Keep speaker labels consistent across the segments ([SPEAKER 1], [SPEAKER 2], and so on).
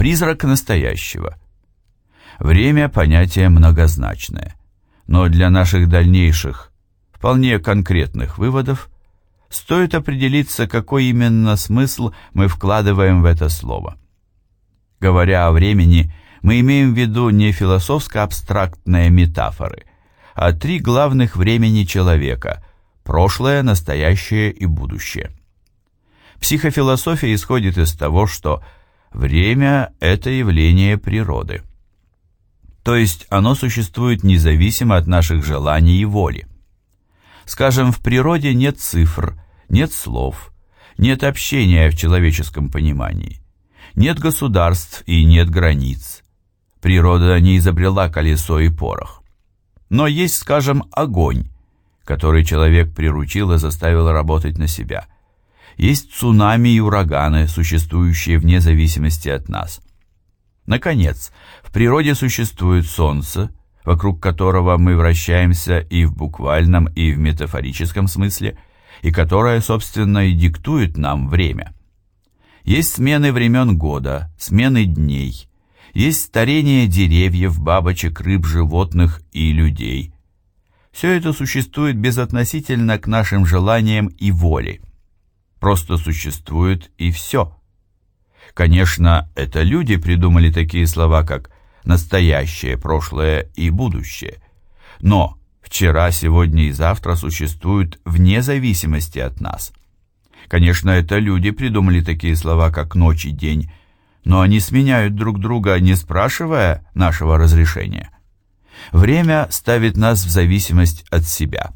[SPEAKER 1] Призрак настоящего. Время – понятие многозначное, но для наших дальнейших, вполне конкретных выводов стоит определиться, какой именно смысл мы вкладываем в это слово. Говоря о времени, мы имеем в виду не философско-абстрактные метафоры, а три главных времени человека – прошлое, настоящее и будущее. Психофилософия исходит из того, что время – это явление природы. То есть оно существует независимо от наших желаний и воли. Скажем, в природе нет цифр, нет слов, нет общения в человеческом понимании, нет государств и нет границ. Природа не изобрела колесо и порох. Но есть, скажем, огонь, который человек приручил и заставил работать на себя. Есть цунами и ураганы, существующие вне зависимости от нас. Наконец, в природе существует солнце, вокруг которого мы вращаемся и в буквальном, и в метафорическом смысле, и которое, собственно, и диктует нам время. Есть смены времен года, смены дней, есть старение деревьев, бабочек, рыб, животных и людей. Все это существует безотносительно к нашим желаниям и воле. Просто существует и все. Конечно, это люди придумали такие слова, как «настоящее», «прошлое» и «будущее». Но вчера, сегодня и завтра существуют вне зависимости от нас. Конечно, это люди придумали такие слова, как «ночь» и «день», но они сменяют друг друга, не спрашивая нашего разрешения. Время ставит нас в зависимость от себя.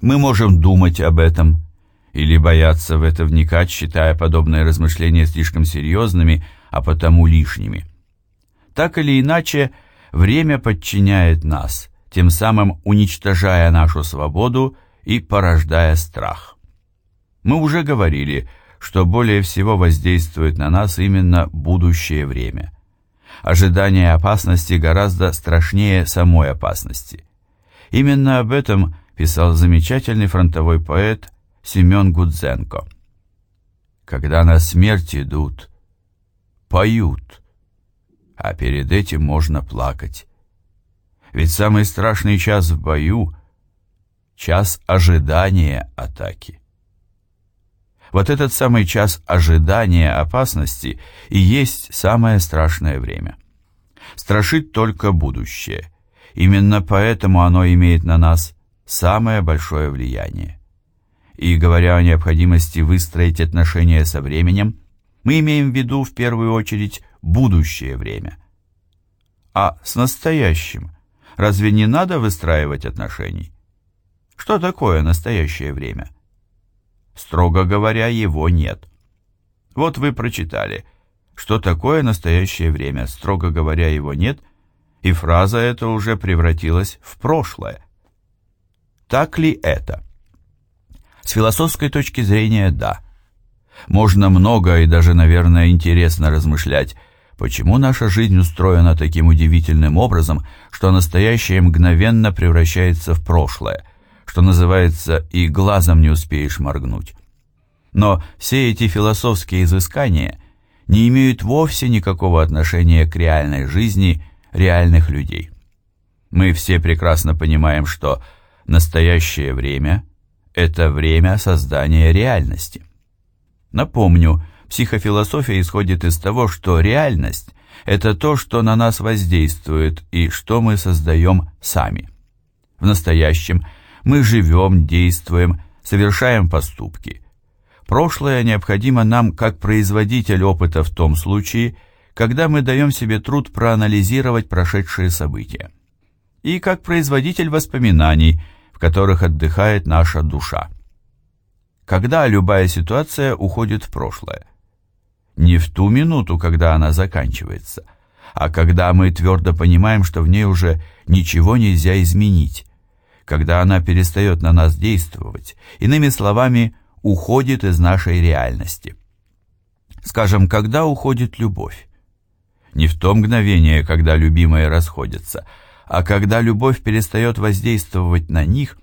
[SPEAKER 1] Мы можем думать об этом или бояться в это вникать, считая подобные размышления слишком серьезными, а потому лишними. Так или иначе, время подчиняет нас, тем самым уничтожая нашу свободу и порождая страх. Мы уже говорили, что более всего воздействует на нас именно будущее время. Ожидание опасности гораздо страшнее самой опасности. Именно об этом писал замечательный фронтовой поэт Семен Гудзенко. Когда на смерть идут, поют, а перед этим можно плакать. Ведь самый страшный час в бою — час ожидания атаки. Вот этот самый час ожидания опасности и есть самое страшное время. Страшит только будущее. Именно поэтому оно имеет на нас самое большое влияние. И говоря о необходимости выстроить отношения со временем, мы имеем в виду в первую очередь будущее время. А с настоящим разве не надо выстраивать отношений? Что такое настоящее время? Строго говоря, его нет. Вот вы прочитали, что такое настоящее время, строго говоря, его нет, и фраза эта уже превратилась в прошлое. Так ли это? С философской точки зрения, да. Можно много и даже, наверное, интересно размышлять, почему наша жизнь устроена таким удивительным образом, что настоящее мгновенно превращается в прошлое – что называется, и глазом не успеешь моргнуть. Но все эти философские изыскания не имеют вовсе никакого отношения к реальной жизни реальных людей. Мы все прекрасно понимаем, что настоящее время – это время создания реальности. Напомню, психофилософия исходит из того, что реальность – это то, что на нас воздействует и что мы создаем сами. В настоящем – мы живем, действуем, совершаем поступки. Прошлое необходимо нам как производитель опыта в том случае, когда мы даем себе труд проанализировать прошедшие события. И как производитель воспоминаний, которых отдыхает наша душа. Когда любая ситуация уходит в прошлое? Не в ту минуту, когда она заканчивается, а когда мы твердо понимаем, что в ней уже ничего нельзя изменить, когда она перестает на нас действовать, иными словами, уходит из нашей реальности. Скажем, когда уходит любовь? Не в то мгновение, когда любимые расходятся, а когда любовь перестает воздействовать на них,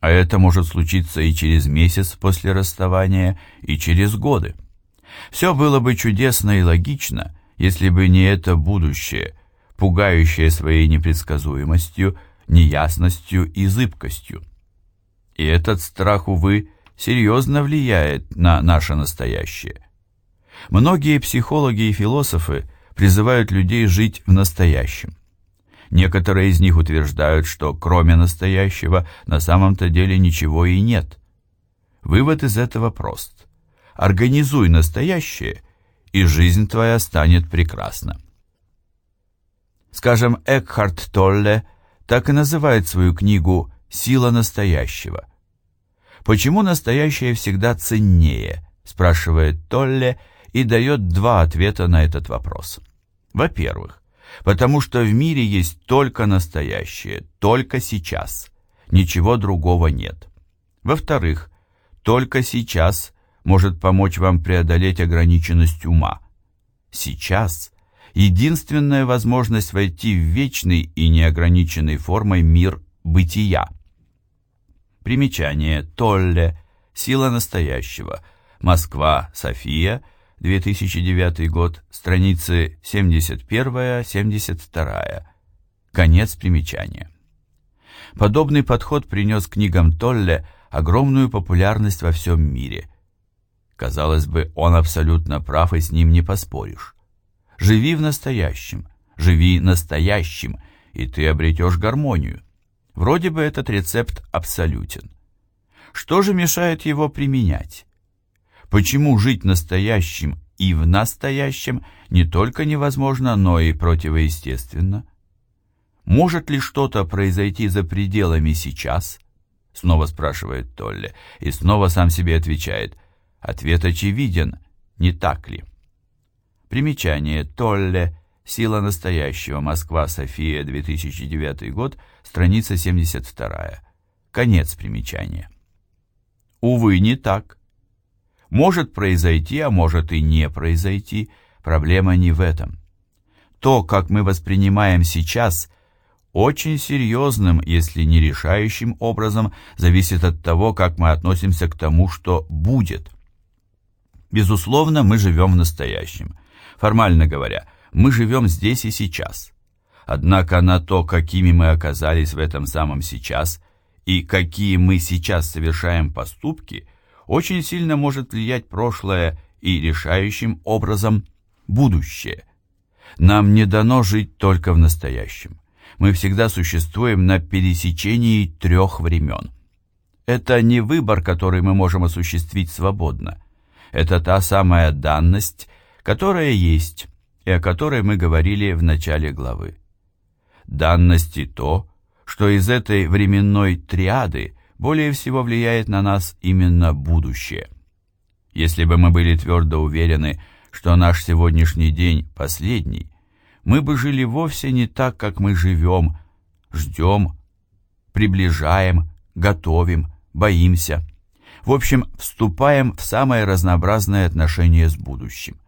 [SPEAKER 1] а это может случиться и через месяц после расставания, и через годы. Все было бы чудесно и логично, если бы не это будущее, пугающее своей непредсказуемостью, неясностью и зыбкостью. И этот страх, увы, серьезно влияет на наше настоящее. Многие психологи и философы призывают людей жить в настоящем. Некоторые из них утверждают, что кроме настоящего на самом-то деле ничего и нет. Вывод из этого прост. Организуй настоящее, и жизнь твоя станет прекрасна. Скажем, Экхарт Толле так и называет свою книгу «Сила настоящего». Почему настоящее всегда ценнее, спрашивает Толле и дает два ответа на этот вопрос. Во-первых, потому что в мире есть только настоящее, только сейчас, ничего другого нет. Во-вторых, только сейчас может помочь вам преодолеть ограниченность ума. Сейчас – единственная возможность войти в вечный и неограниченной формой мир бытия. Примечание Толле «Сила настоящего», Москва, София – 2009 год, страницы 71-72. Конец примечания. Подобный подход принес книгам Толле огромную популярность во всем мире. Казалось бы, он абсолютно прав, и с ним не поспоришь. Живи в настоящем, живи настоящим, и ты обретешь гармонию. Вроде бы этот рецепт абсолютен. Что же мешает его применять? Почему жить настоящим и в настоящем не только невозможно, но и противоестественно? Может ли что-то произойти за пределами сейчас? Снова спрашивает Толли, и снова сам себе отвечает. Ответ очевиден, не так ли? Примечание Толле «Сила настоящего. Москва. София. 2009 год. Страница 72». Конец примечания. Увы, не так. Может произойти, а может и не произойти. Проблема не в этом. То, как мы воспринимаем сейчас, очень серьезным, если не решающим образом, зависит от того, как мы относимся к тому, что будет. Безусловно, мы живем в настоящем. Формально говоря, мы живем здесь и сейчас. Однако на то, какими мы оказались в этом самом сейчас, и какие мы сейчас совершаем поступки – очень сильно может влиять прошлое и решающим образом будущее. Нам не дано жить только в настоящем. Мы всегда существуем на пересечении трех времен. Это не выбор, который мы можем осуществить свободно. Это та самая данность, которая есть, и о которой мы говорили в начале главы. Данность и то, что из этой временной триады более всего влияет на нас именно будущее. Если бы мы были твердо уверены, что наш сегодняшний день последний, мы бы жили вовсе не так, как мы живем, ждем, приближаем, готовим, боимся. В общем, вступаем в самые разнообразные отношения с будущим.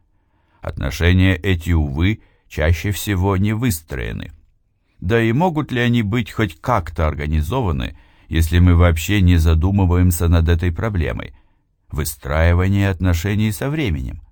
[SPEAKER 1] Отношения эти, увы, чаще всего не выстроены. Да и могут ли они быть хоть как-то организованы – если мы вообще не задумываемся над этой проблемой – выстраивание отношений со временем.